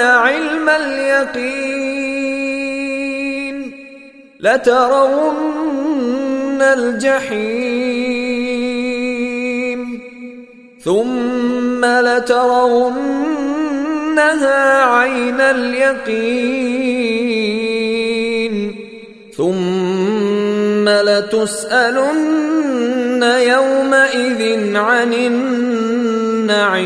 علم اليقين لترون الجحيم ثم لترونها عين اليقين ثم لتسألن يومئذ عن النعيم